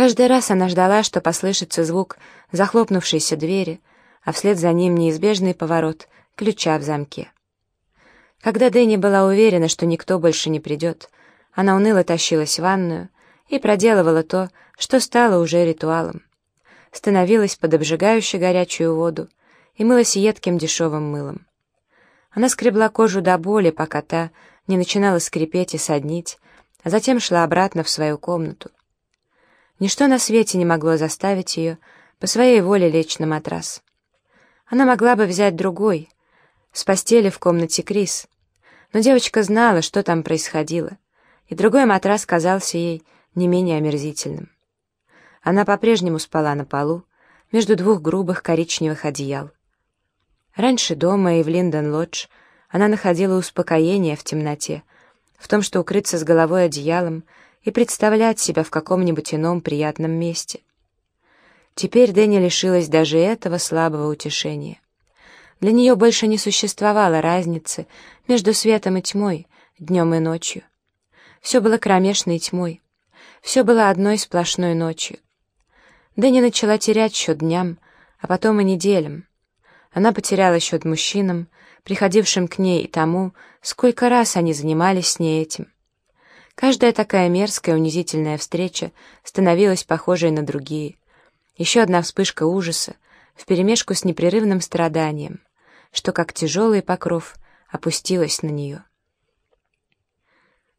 Каждый раз она ждала, что послышится звук захлопнувшейся двери, а вслед за ним неизбежный поворот ключа в замке. Когда Дэнни была уверена, что никто больше не придет, она уныло тащилась в ванную и проделывала то, что стало уже ритуалом. Становилась под обжигающую горячую воду и мылась едким дешевым мылом. Она скребла кожу до боли, пока та не начинала скрипеть и соднить, а затем шла обратно в свою комнату. Ничто на свете не могло заставить ее по своей воле лечь на матрас. Она могла бы взять другой, с постели в комнате Крис, но девочка знала, что там происходило, и другой матрас казался ей не менее омерзительным. Она по-прежнему спала на полу, между двух грубых коричневых одеял. Раньше дома и в Линдон-Лодж она находила успокоение в темноте, в том, что укрыться с головой одеялом и представлять себя в каком-нибудь ином приятном месте. Теперь Дэнни лишилась даже этого слабого утешения. Для нее больше не существовало разницы между светом и тьмой, днем и ночью. Все было кромешной тьмой. Все было одной сплошной ночью. Дэнни начала терять счет дням, а потом и неделям. Она потеряла счет мужчинам, приходившим к ней и тому, сколько раз они занимались с ней этим. Каждая такая мерзкая, унизительная встреча становилась похожей на другие. Еще одна вспышка ужаса, вперемешку с непрерывным страданием что как тяжелый покров опустилась на нее.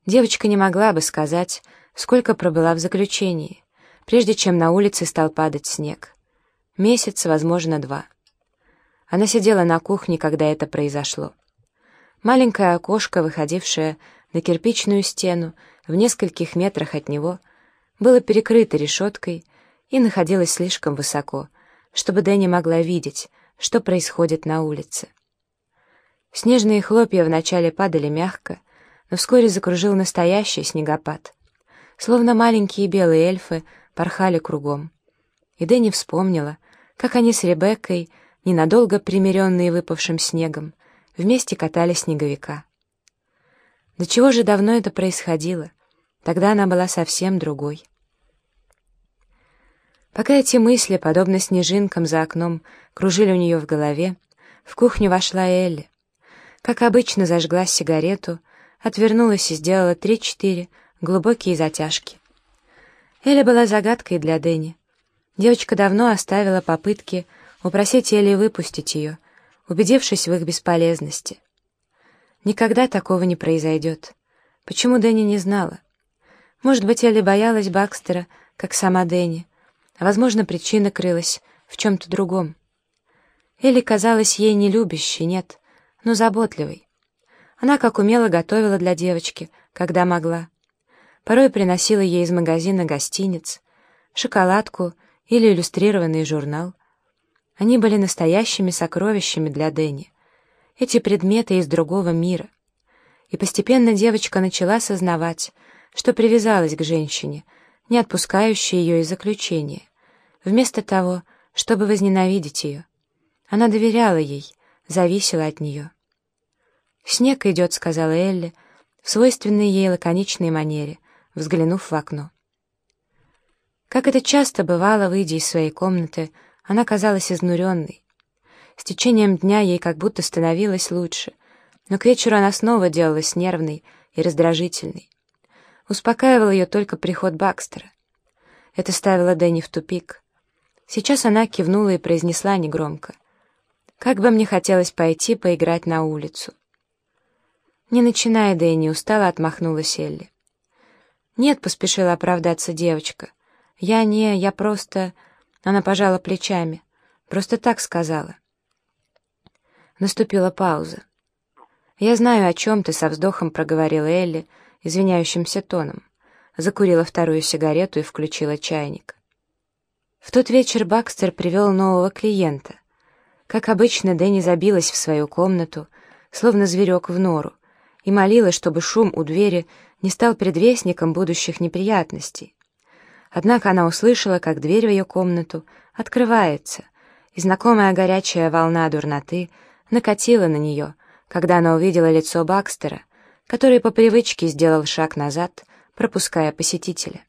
Девочка не могла бы сказать, сколько пробыла в заключении, прежде чем на улице стал падать снег. Месяц, возможно, два. Она сидела на кухне, когда это произошло. Маленькое окошко, выходившее на кирпичную стену в нескольких метрах от него, было перекрыто решеткой и находилось слишком высоко, чтобы Дэнни могла видеть, что происходит на улице. Снежные хлопья вначале падали мягко, но вскоре закружил настоящий снегопад. Словно маленькие белые эльфы порхали кругом. И Дэнни вспомнила, как они с Ребеккой, ненадолго примиренные выпавшим снегом, вместе катали снеговика. До чего же давно это происходило? Тогда она была совсем другой. Пока эти мысли, подобно снежинкам за окном, кружили у нее в голове, в кухню вошла Элли. Как обычно, зажгла сигарету, отвернулась и сделала три-четыре глубокие затяжки. Элли была загадкой для Дэнни. Девочка давно оставила попытки упросить Элли выпустить ее, убедившись в их бесполезности. Никогда такого не произойдет. Почему Дэнни не знала? Может быть, Элли боялась Бакстера, как сама Дэнни, возможно, причина крылась в чем-то другом. Элли казалась ей не любящей, нет, но заботливой. Она как умело готовила для девочки, когда могла. Порой приносила ей из магазина гостиниц, шоколадку или иллюстрированный журнал. Они были настоящими сокровищами для Дэнни. Эти предметы из другого мира. И постепенно девочка начала сознавать, что привязалась к женщине, не отпускающей ее из заключения вместо того, чтобы возненавидеть ее. Она доверяла ей, зависела от нее. «Снег идет», — сказала Элли, в свойственной ей лаконичной манере, взглянув в окно. Как это часто бывало, выйдя из своей комнаты, она казалась изнуренной. С течением дня ей как будто становилось лучше, но к вечеру она снова делалась нервной и раздражительной. Успокаивал ее только приход Бакстера. Это ставило Дэнни в тупик. Сейчас она кивнула и произнесла негромко. «Как бы мне хотелось пойти поиграть на улицу». «Не начинай, Дэнни», — устала отмахнулась Элли. «Нет», — поспешила оправдаться девочка. «Я не, я просто...» Она пожала плечами. «Просто так сказала». Наступила пауза. «Я знаю, о чем ты», — со вздохом проговорила Элли, извиняющимся тоном. Закурила вторую сигарету и включила чайник. В тот вечер Бакстер привел нового клиента. Как обычно, Дэнни забилась в свою комнату, словно зверек в нору, и молилась, чтобы шум у двери не стал предвестником будущих неприятностей. Однако она услышала, как дверь в ее комнату открывается, и знакомая горячая волна дурноты накатила на нее, когда она увидела лицо Бакстера, который по привычке сделал шаг назад, пропуская посетителя.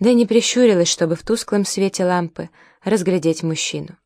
Дэнни прищурилась, чтобы в тусклом свете лампы разглядеть мужчину.